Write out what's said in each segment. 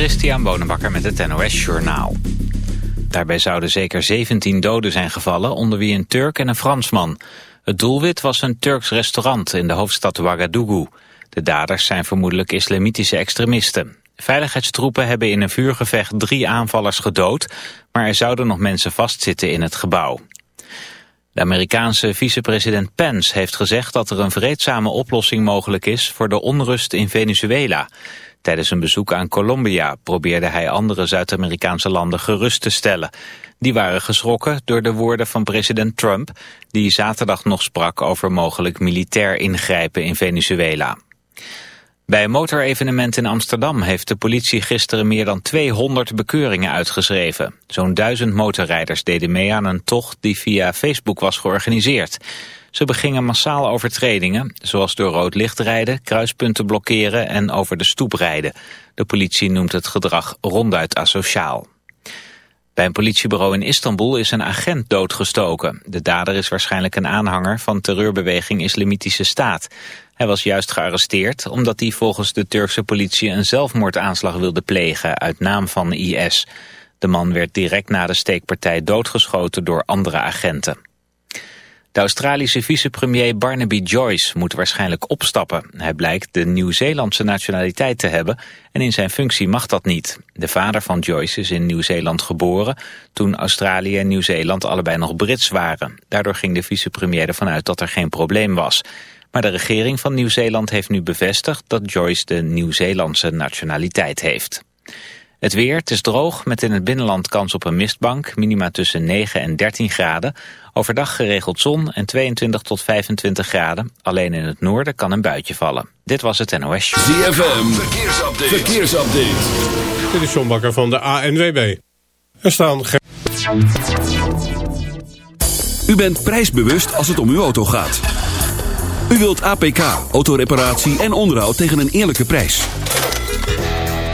Christian Bonenbakker met het NOS Journaal. Daarbij zouden zeker 17 doden zijn gevallen, onder wie een Turk en een Fransman. Het doelwit was een Turks restaurant in de hoofdstad Ouagadougou. De daders zijn vermoedelijk islamitische extremisten. Veiligheidstroepen hebben in een vuurgevecht drie aanvallers gedood... maar er zouden nog mensen vastzitten in het gebouw. De Amerikaanse vicepresident Pence heeft gezegd dat er een vreedzame oplossing mogelijk is voor de onrust in Venezuela. Tijdens een bezoek aan Colombia probeerde hij andere Zuid-Amerikaanse landen gerust te stellen. Die waren geschrokken door de woorden van president Trump, die zaterdag nog sprak over mogelijk militair ingrijpen in Venezuela. Bij een motorevenement in Amsterdam heeft de politie gisteren meer dan 200 bekeuringen uitgeschreven. Zo'n duizend motorrijders deden mee aan een tocht die via Facebook was georganiseerd. Ze begingen massaal overtredingen, zoals door rood licht rijden, kruispunten blokkeren en over de stoep rijden. De politie noemt het gedrag ronduit asociaal. Bij een politiebureau in Istanbul is een agent doodgestoken. De dader is waarschijnlijk een aanhanger van terreurbeweging Islamitische Staat. Hij was juist gearresteerd omdat hij volgens de Turkse politie een zelfmoordaanslag wilde plegen uit naam van IS. De man werd direct na de steekpartij doodgeschoten door andere agenten. De Australische vicepremier Barnaby Joyce moet waarschijnlijk opstappen. Hij blijkt de Nieuw-Zeelandse nationaliteit te hebben en in zijn functie mag dat niet. De vader van Joyce is in Nieuw-Zeeland geboren toen Australië en Nieuw-Zeeland allebei nog Brits waren. Daardoor ging de vicepremier ervan uit dat er geen probleem was. Maar de regering van Nieuw-Zeeland heeft nu bevestigd dat Joyce de Nieuw-Zeelandse nationaliteit heeft. Het weer, het is droog, met in het binnenland kans op een mistbank, minima tussen 9 en 13 graden. Overdag geregeld zon en 22 tot 25 graden. Alleen in het noorden kan een buitje vallen. Dit was het NOS Show. ZFM, verkeersupdate. verkeersupdate. Dit is John Bakker van de ANWB. Er staan. U bent prijsbewust als het om uw auto gaat. U wilt APK, autoreparatie en onderhoud tegen een eerlijke prijs.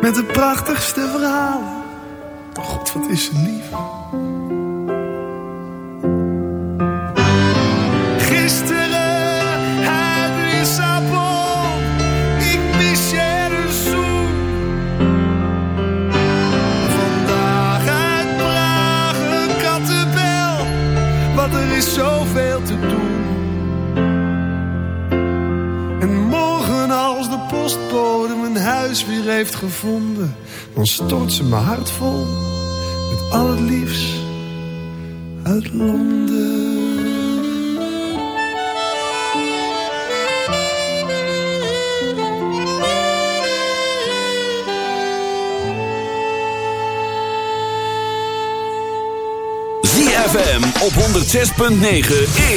Met de prachtigste verhalen. Oh God, wat is ze lief. Gisteren uit Lissabon. Ik mis je de zoen. Vandaag uit Praag een kattenbel. Want er is zoveel te doen. Mijn huis weer heeft gevonden, dan stort ze mijn hart vol met al het liefst uit Londen. ZFM op 106.9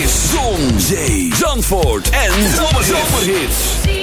is Zon, Zee, Zandvoort en Zomerhits.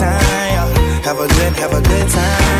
time. Have a good, have a good time.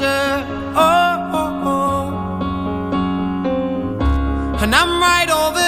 Oh, oh, oh. and I'm right over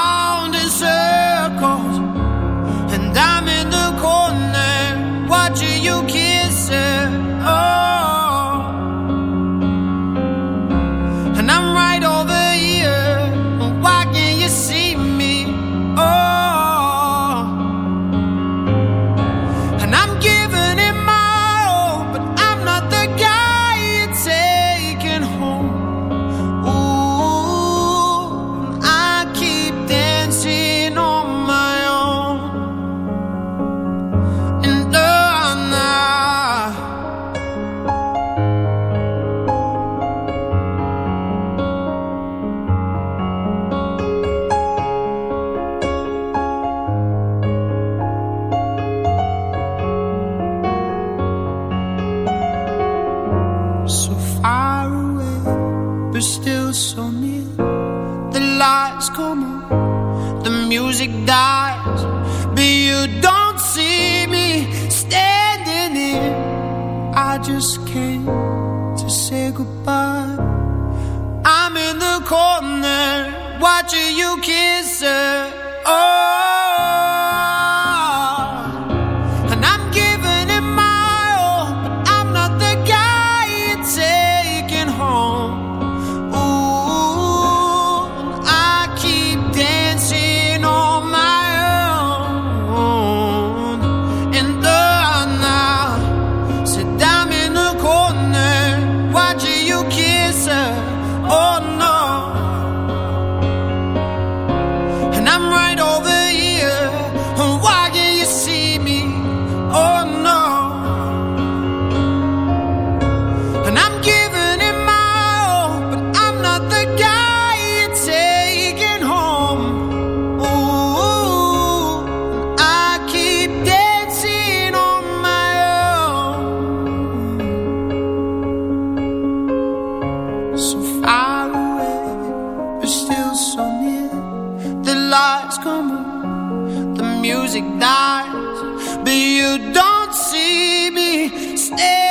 You don't see me standing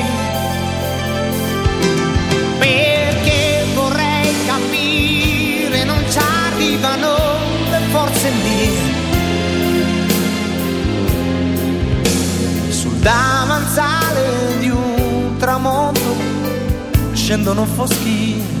Mie. Sul davanzale di un tramonto scendono foschi.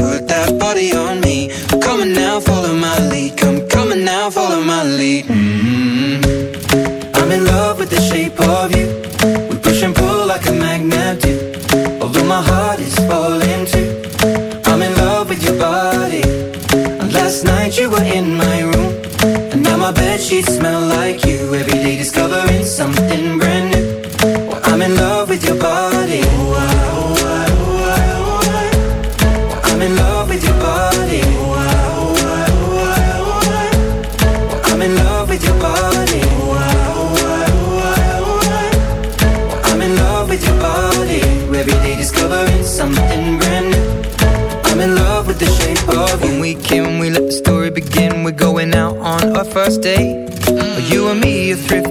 sheets smell like you. Every day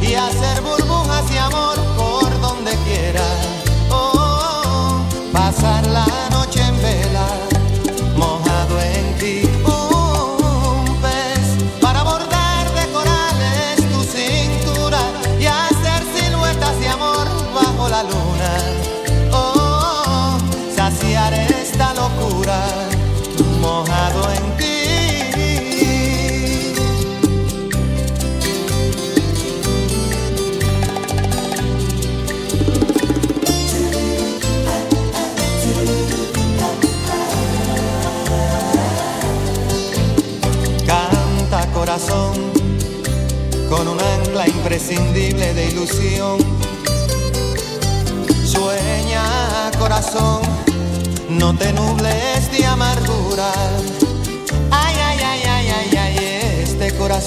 y hacer burlar.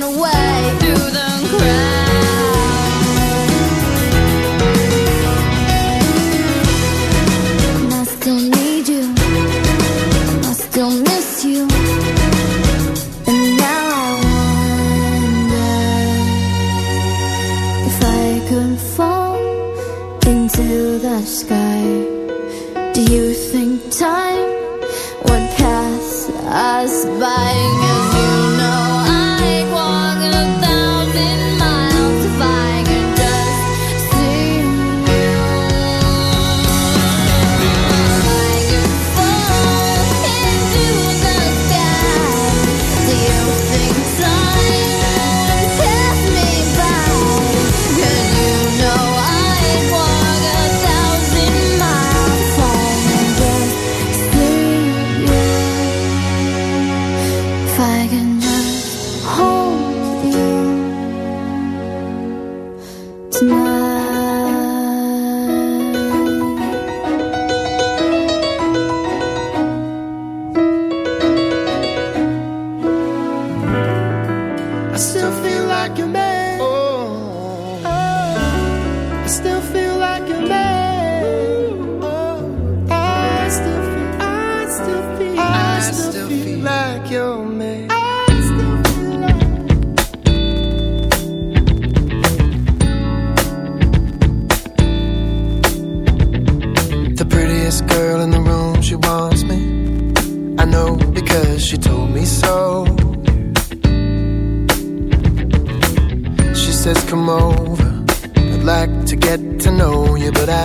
in a way.